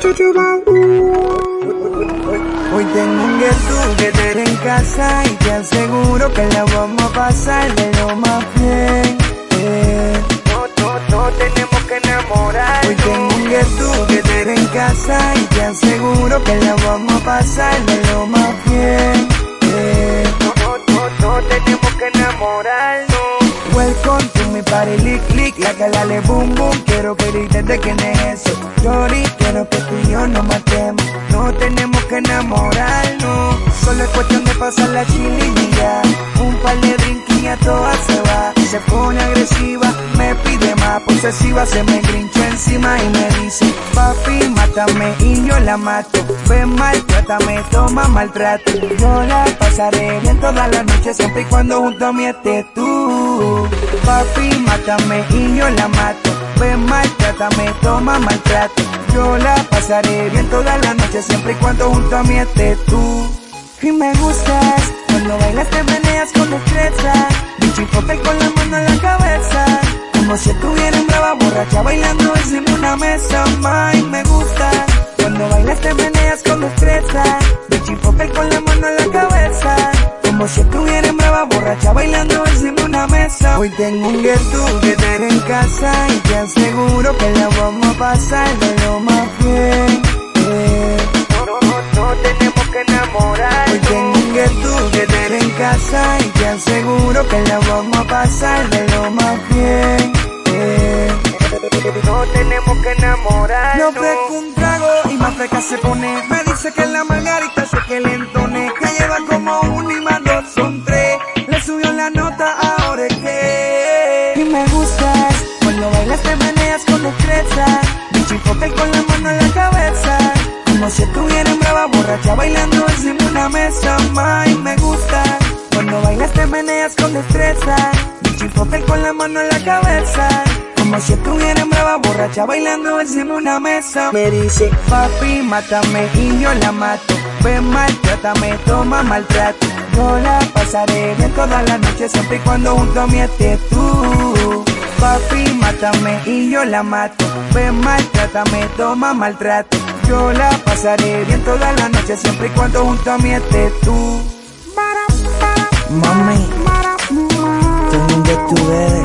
Hoy tengo un get que te en casa y te aseguro que la vamos a pasar de lo más bien. Eh. No, no, no tenemos que enamorar. Hoy tengo un get que te en casa y te aseguro que la vamos a pasar de lo más bien. Eh. No, no, no, no tenemos que enamorarnos. Party lick lick, la que la le boom boom, quiero que de quién es eso. Yori, quiero que tú y yo nos matemos, no tenemos que enamorarnos. Solo es cuestión de pasar la chililla, un par de drink y a todas se va. Se pone agresiva, me pide más, posesiva, se me grincha encima y me dice, papi, mátame y yo la mato. Ven, maltrátame, toma maltrato. Yo la pasaré bien toda la noche, siempre y cuando junto a mí estés tú. Papi, mátame y yo la mato. Ven, maltrátame, toma maltrato. Yo la pasaré bien toda la noche, siempre y cuando junto a mí estés tú. Y me gustas, cuando bailas te meneas con destreza. Bicho y con la mano en la cabeza. Como si estuviera en brava borracha bailando encima una mesa. May, me gusta, cuando bailas te meneas con destreza. Bicho y con la mano en la cabeza. Como si borracha bailando encima una mesa. Hoy tengo un get together en casa y te aseguro que la vamos a pasar de lo más bien. Eh. No, no, no, no tenemos que Hoy enamorarnos. tengo un get together en casa y te aseguro que la vamos a pasar de lo más bien. Eh. No tenemos que Le enamorarnos. ofrezco un trago y más fresca se pone. Me dice que la margarita sé que le Y me gustas cuando bailas te meneas con destreza. Y papel con la mano en la cabeza. Como si estuviera en brava borracha bailando encima una mesa. May, me gusta cuando bailas te meneas con destreza. Y papel con la mano en la cabeza. Como si estuviera en brava borracha bailando encima una mesa. Me dice, papi, mátame y yo la mato. Ven, maltrátame, toma maltrato. Yo la pasaré bien toda la noche siempre y cuando junto a mí estés tú. Papi, mátame y yo la mato. Ven, maltrátame, toma maltrato. Yo la pasaré bien toda la noche siempre y cuando junto a mí estés tú. Mami, tengo un get together,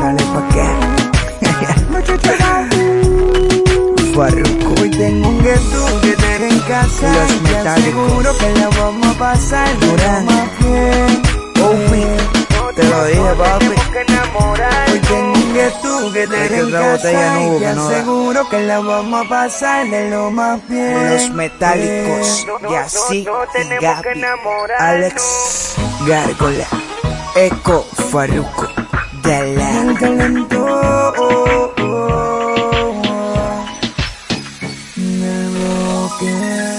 dale pa' qué. casa Los y te aseguro que la vamos a pasar de lo Durán. más bien. Te lo dije, papi. Que Hoy tengo get together Es que otra botella no y te que no aseguro que la vamos a pasar de lo más bien. Los metálicos, No, no, y tenemos que Gaby. Alex, Gárgola, Eco, Dala. Bien calentito. Yeah.